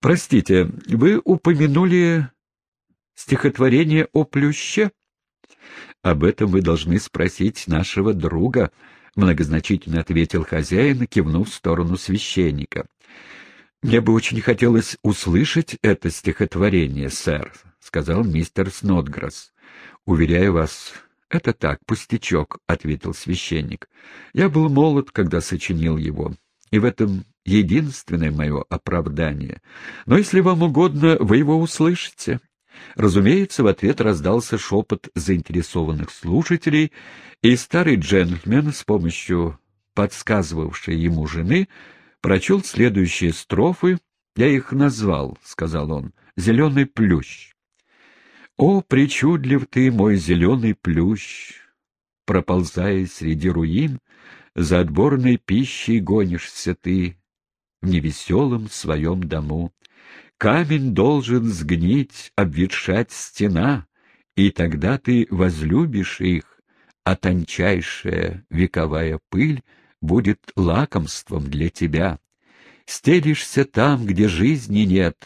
Простите, вы упомянули стихотворение о плюще? Об этом вы должны спросить нашего друга, многозначительно ответил хозяин, кивнув в сторону священника. Мне бы очень хотелось услышать это стихотворение, сэр, сказал мистер Снотграсс. Уверяю вас, это так, пустячок, ответил священник. Я был молод, когда сочинил его, и в этом единственное мое оправдание. Но если вам угодно, вы его услышите. Разумеется, в ответ раздался шепот заинтересованных слушателей, и старый джентльмен с помощью подсказывавшей ему жены прочел следующие строфы. «Я их назвал», — сказал он, — «зеленый плющ». «О, причудлив ты, мой зеленый плющ, проползая среди руин, за отборной пищей гонишься ты, невеселом своем дому. Камень должен сгнить, обветшать стена, и тогда ты возлюбишь их, а тончайшая вековая пыль будет лакомством для тебя. Стелишься там, где жизни нет,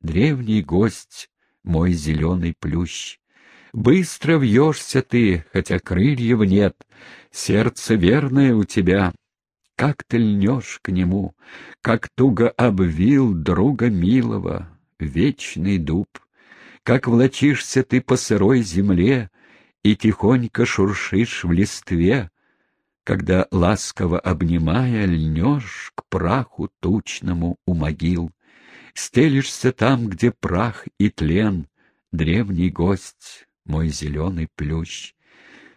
древний гость, мой зеленый плющ. Быстро вьешься ты, хотя крыльев нет, сердце верное у тебя, как ты льнешь к нему, как туго обвил друга милого, вечный дуб, как влочишься ты по сырой земле и тихонько шуршишь в листве, когда, ласково обнимая, льнешь к праху тучному у могил, стелишься там, где прах и тлен, древний гость, мой зеленый плющ.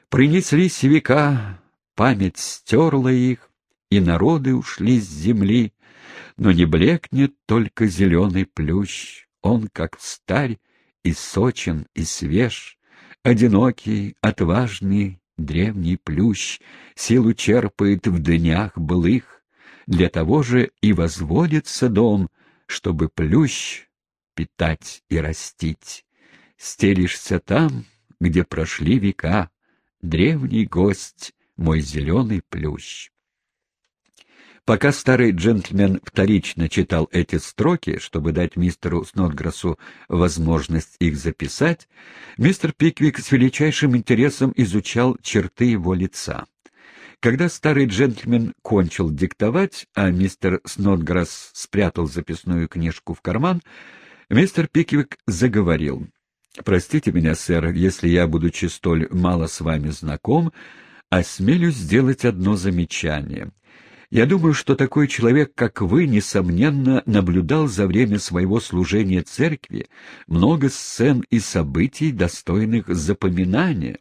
Принеслись века, память стерла их, и народы ушли с земли, но не блекнет только зеленый плющ, он, как старь, и сочен, и свеж, одинокий, отважный, древний плющ, силу черпает в днях былых, для того же и возводится дом, чтобы плющ питать и растить. Стелишься там, где прошли века, древний гость, мой зеленый плющ. Пока старый джентльмен вторично читал эти строки, чтобы дать мистеру Снотграссу возможность их записать, мистер Пиквик с величайшим интересом изучал черты его лица. Когда старый джентльмен кончил диктовать, а мистер Снотграсс спрятал записную книжку в карман, мистер Пиквик заговорил. «Простите меня, сэр, если я, будучи столь мало с вами знаком, осмелюсь сделать одно замечание». Я думаю, что такой человек, как вы, несомненно, наблюдал за время своего служения церкви много сцен и событий, достойных запоминания.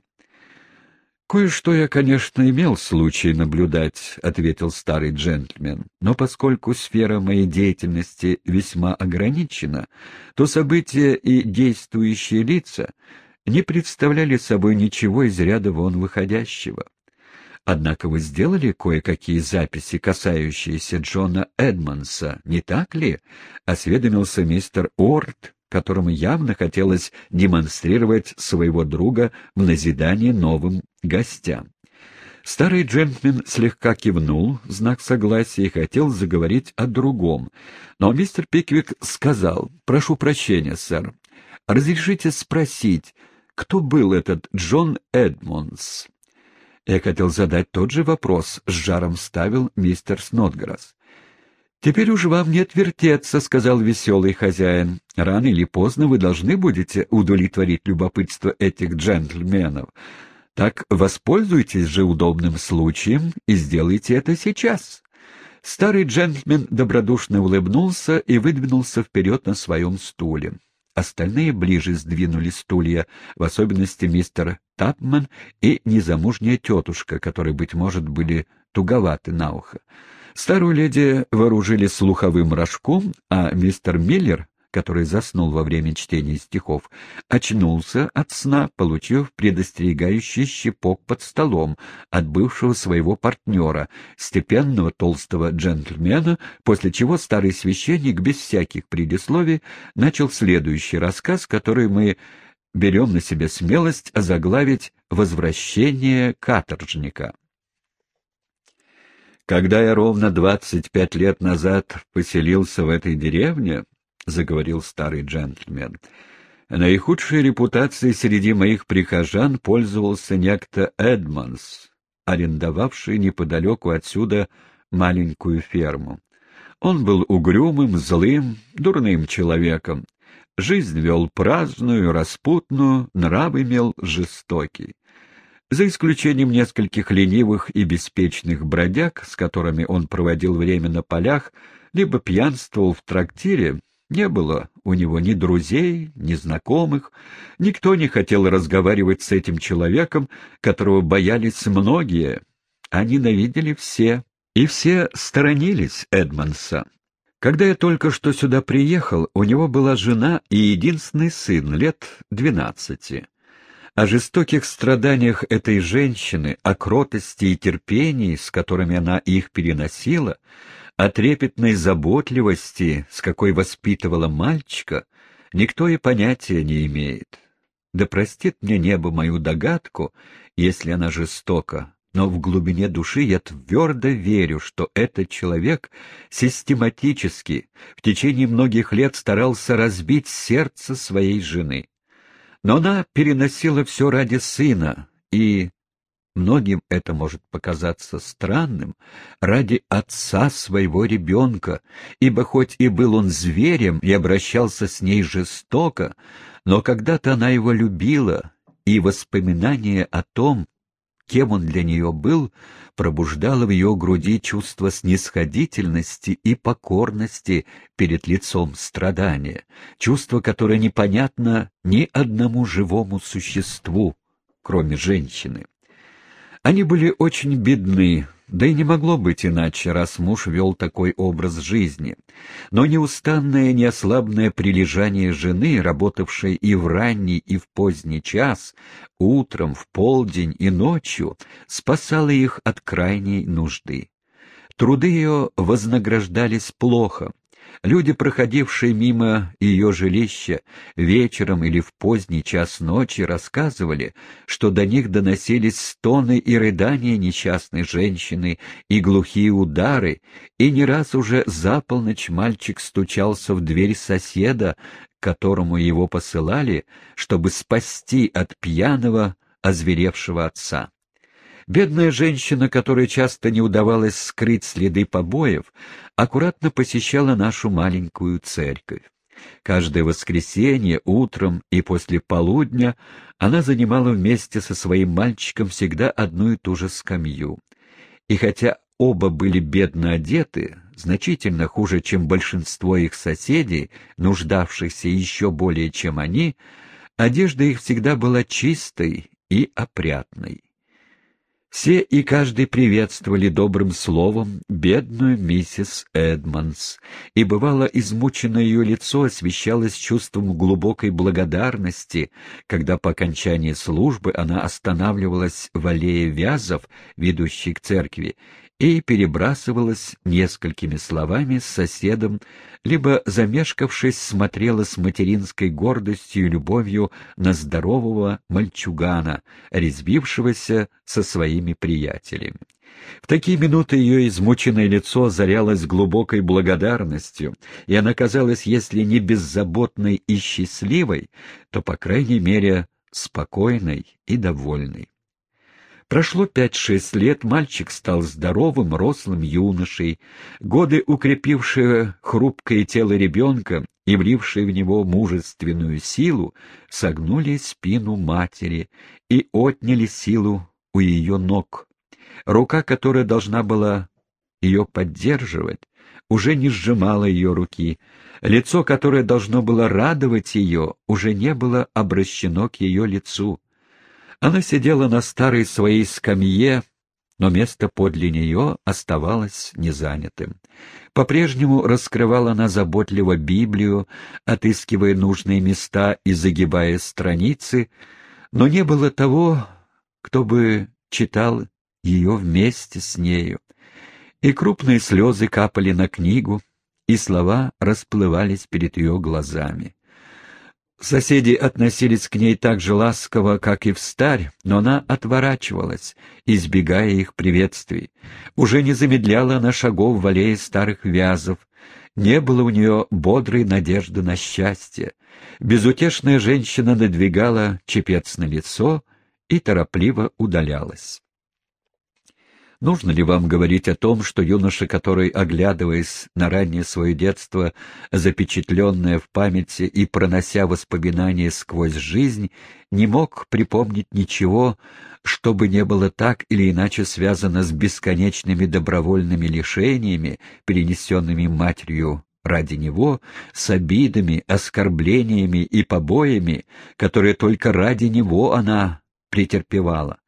«Кое-что я, конечно, имел случай наблюдать», — ответил старый джентльмен, «но поскольку сфера моей деятельности весьма ограничена, то события и действующие лица не представляли собой ничего из ряда вон выходящего. Однако вы сделали кое-какие записи, касающиеся Джона Эдмонса, не так ли? — осведомился мистер Орт, которому явно хотелось демонстрировать своего друга в назидание новым гостям. Старый джентльмен слегка кивнул в знак согласия и хотел заговорить о другом, но мистер Пиквик сказал, «Прошу прощения, сэр, разрешите спросить, кто был этот Джон Эдмонс?» Я хотел задать тот же вопрос, — с жаром ставил мистер Снотграсс. «Теперь уж вам не отвертеться», — сказал веселый хозяин. «Рано или поздно вы должны будете удовлетворить любопытство этих джентльменов. Так воспользуйтесь же удобным случаем и сделайте это сейчас». Старый джентльмен добродушно улыбнулся и выдвинулся вперед на своем стуле. Остальные ближе сдвинули стулья, в особенности мистер Тапман и незамужняя тетушка, которые, быть может, были туговаты на ухо. Старую леди вооружили слуховым рожком, а мистер Миллер который заснул во время чтения стихов, очнулся от сна, получив предостерегающий щепок под столом от бывшего своего партнера, степенного толстого джентльмена, после чего старый священник без всяких предисловий начал следующий рассказ, который мы берем на себя смелость озаглавить «Возвращение каторжника». Когда я ровно двадцать пять лет назад поселился в этой деревне, заговорил старый джентльмен. Наихудшей репутацией среди моих прихожан пользовался некто Эдмонс, арендовавший неподалеку отсюда маленькую ферму. Он был угрюмым, злым, дурным человеком. Жизнь вел праздную, распутную, нрав имел жестокий. За исключением нескольких ленивых и беспечных бродяг, с которыми он проводил время на полях, либо пьянствовал в трактире, не было у него ни друзей, ни знакомых, никто не хотел разговаривать с этим человеком, которого боялись многие, а ненавидели все, и все сторонились Эдмонса. Когда я только что сюда приехал, у него была жена и единственный сын, лет двенадцати. О жестоких страданиях этой женщины, о кротости и терпении, с которыми она их переносила, о трепетной заботливости, с какой воспитывала мальчика, никто и понятия не имеет. Да простит мне небо мою догадку, если она жестока, но в глубине души я твердо верю, что этот человек систематически в течение многих лет старался разбить сердце своей жены. Но она переносила все ради сына и многим это может показаться странным, ради отца своего ребенка, ибо хоть и был он зверем и обращался с ней жестоко, но когда-то она его любила, и воспоминание о том, кем он для нее был, пробуждало в ее груди чувство снисходительности и покорности перед лицом страдания, чувство, которое непонятно ни одному живому существу, кроме женщины. Они были очень бедны, да и не могло быть иначе, раз муж вел такой образ жизни. Но неустанное неослабное прилежание жены, работавшей и в ранний, и в поздний час, утром, в полдень и ночью, спасало их от крайней нужды. Труды ее вознаграждались плохо, Люди, проходившие мимо ее жилища вечером или в поздний час ночи, рассказывали, что до них доносились стоны и рыдания несчастной женщины и глухие удары, и не раз уже за полночь мальчик стучался в дверь соседа, которому его посылали, чтобы спасти от пьяного, озверевшего отца. Бедная женщина, которой часто не удавалось скрыть следы побоев, аккуратно посещала нашу маленькую церковь. Каждое воскресенье, утром и после полудня она занимала вместе со своим мальчиком всегда одну и ту же скамью. И хотя оба были бедно одеты, значительно хуже, чем большинство их соседей, нуждавшихся еще более, чем они, одежда их всегда была чистой и опрятной. Все и каждый приветствовали добрым словом бедную миссис Эдмонс, и бывало измученное ее лицо освещалось чувством глубокой благодарности, когда по окончании службы она останавливалась в аллее вязов, ведущей к церкви, и перебрасывалась несколькими словами с соседом, либо, замешкавшись, смотрела с материнской гордостью и любовью на здорового мальчугана, резвившегося со своими приятелями. В такие минуты ее измученное лицо озарялось глубокой благодарностью, и она казалась, если не беззаботной и счастливой, то, по крайней мере, спокойной и довольной. Прошло пять-шесть лет, мальчик стал здоровым, рослым юношей. Годы, укрепившие хрупкое тело ребенка и влившие в него мужественную силу, согнули спину матери и отняли силу у ее ног. Рука, которая должна была ее поддерживать, уже не сжимала ее руки. Лицо, которое должно было радовать ее, уже не было обращено к ее лицу. Она сидела на старой своей скамье, но место подле нее оставалось незанятым. По-прежнему раскрывала она заботливо Библию, отыскивая нужные места и загибая страницы, но не было того, кто бы читал ее вместе с нею. И крупные слезы капали на книгу, и слова расплывались перед ее глазами. Соседи относились к ней так же ласково, как и в старь, но она отворачивалась, избегая их приветствий. Уже не замедляла она шагов в аллее старых вязов, Не было у нее бодрой надежды на счастье. Безутешная женщина надвигала чепец на лицо и торопливо удалялась. Нужно ли вам говорить о том, что юноша, который, оглядываясь на раннее свое детство, запечатленное в памяти и пронося воспоминания сквозь жизнь, не мог припомнить ничего, что бы не было так или иначе связано с бесконечными добровольными лишениями, перенесенными матерью ради него, с обидами, оскорблениями и побоями, которые только ради него она претерпевала?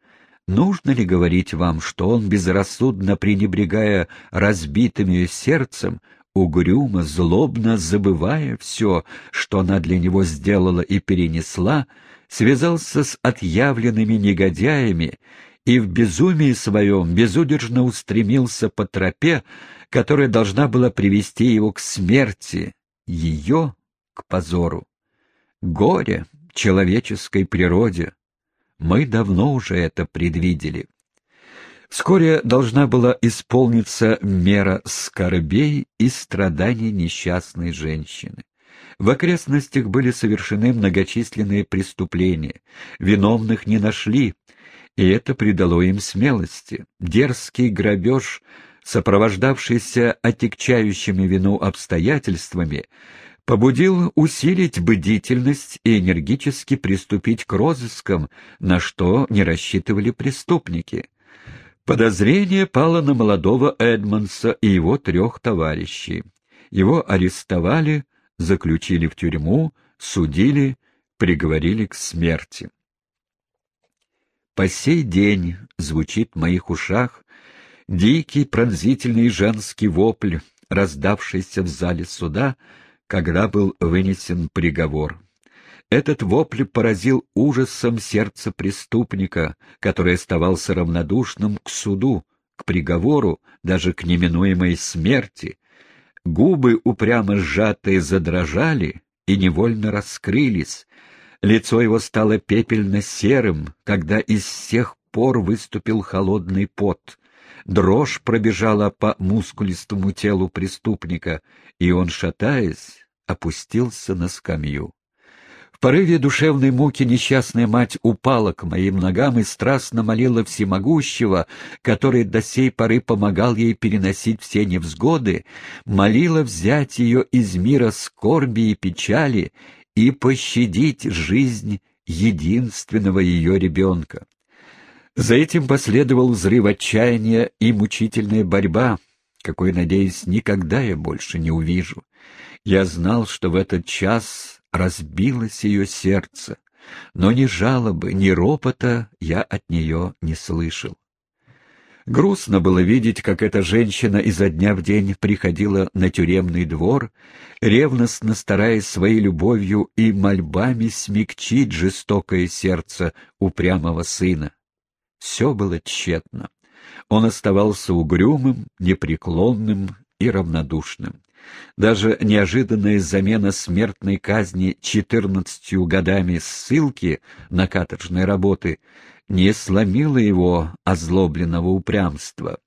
Нужно ли говорить вам, что он, безрассудно пренебрегая разбитым ее сердцем, угрюмо, злобно забывая все, что она для него сделала и перенесла, связался с отъявленными негодяями и в безумии своем безудержно устремился по тропе, которая должна была привести его к смерти, ее к позору. Горе человеческой природе, мы давно уже это предвидели. Вскоре должна была исполниться мера скорбей и страданий несчастной женщины. В окрестностях были совершены многочисленные преступления, виновных не нашли, и это придало им смелости. Дерзкий грабеж, сопровождавшийся отягчающими вину обстоятельствами, побудил усилить бдительность и энергически приступить к розыскам, на что не рассчитывали преступники. Подозрение пало на молодого Эдмонса и его трех товарищей. Его арестовали, заключили в тюрьму, судили, приговорили к смерти. По сей день звучит в моих ушах дикий пронзительный женский вопль, раздавшийся в зале суда, когда был вынесен приговор. Этот вопль поразил ужасом сердце преступника, который оставался равнодушным к суду, к приговору, даже к неминуемой смерти. Губы, упрямо сжатые, задрожали и невольно раскрылись. Лицо его стало пепельно-серым, когда из всех пор выступил холодный пот. Дрожь пробежала по мускулистому телу преступника, и он, шатаясь, опустился на скамью. В порыве душевной муки несчастная мать упала к моим ногам и страстно молила всемогущего, который до сей поры помогал ей переносить все невзгоды, молила взять ее из мира скорби и печали и пощадить жизнь единственного ее ребенка. За этим последовал взрыв отчаяния и мучительная борьба, какой, надеюсь, никогда я больше не увижу. Я знал, что в этот час разбилось ее сердце, но ни жалобы, ни ропота я от нее не слышал. Грустно было видеть, как эта женщина изо дня в день приходила на тюремный двор, ревностно стараясь своей любовью и мольбами смягчить жестокое сердце упрямого сына. Все было тщетно. Он оставался угрюмым, непреклонным и равнодушным. Даже неожиданная замена смертной казни четырнадцатью годами ссылки на каторжные работы не сломила его озлобленного упрямства.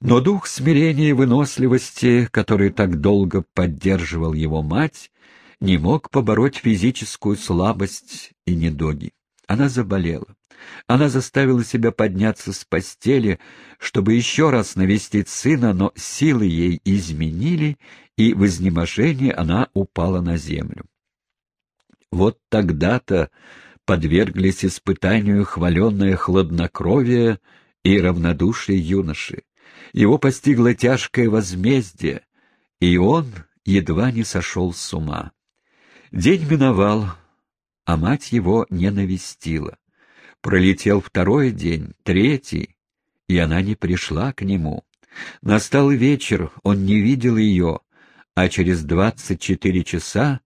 Но дух смирения и выносливости, который так долго поддерживал его мать, не мог побороть физическую слабость и недоги. Она заболела. Она заставила себя подняться с постели, чтобы еще раз навестить сына, но силы ей изменили, и в изнеможении она упала на землю. Вот тогда-то подверглись испытанию хваленное хладнокровие и равнодушие юноши. Его постигло тяжкое возмездие, и он едва не сошел с ума. День миновал, а мать его не навестила. Пролетел второй день, третий, и она не пришла к нему. Настал вечер, он не видел ее, а через двадцать четыре часа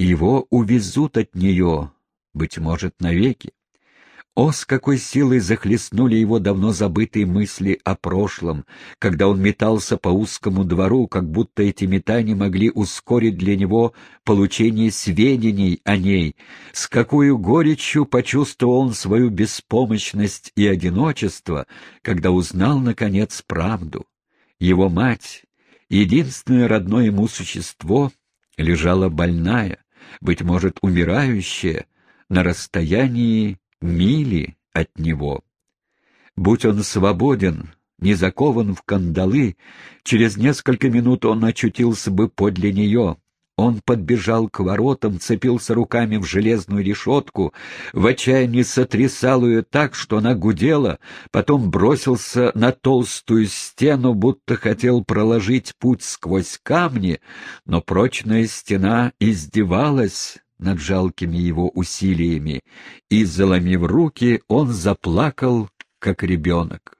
его увезут от нее, быть может, навеки. О, с какой силой захлестнули его давно забытые мысли о прошлом, когда он метался по узкому двору, как будто эти метания могли ускорить для него получение сведений о ней, с какой горечью почувствовал он свою беспомощность и одиночество, когда узнал, наконец, правду. Его мать, Единственное родное ему существо лежало больная, быть может, умирающая, на расстоянии мили от него. Будь он свободен, не закован в кандалы, через несколько минут он очутился бы подле нее. Он подбежал к воротам, цепился руками в железную решетку, в отчаянии сотрясал ее так, что она гудела, потом бросился на толстую стену, будто хотел проложить путь сквозь камни, но прочная стена издевалась над жалкими его усилиями, и, заломив руки, он заплакал, как ребенок.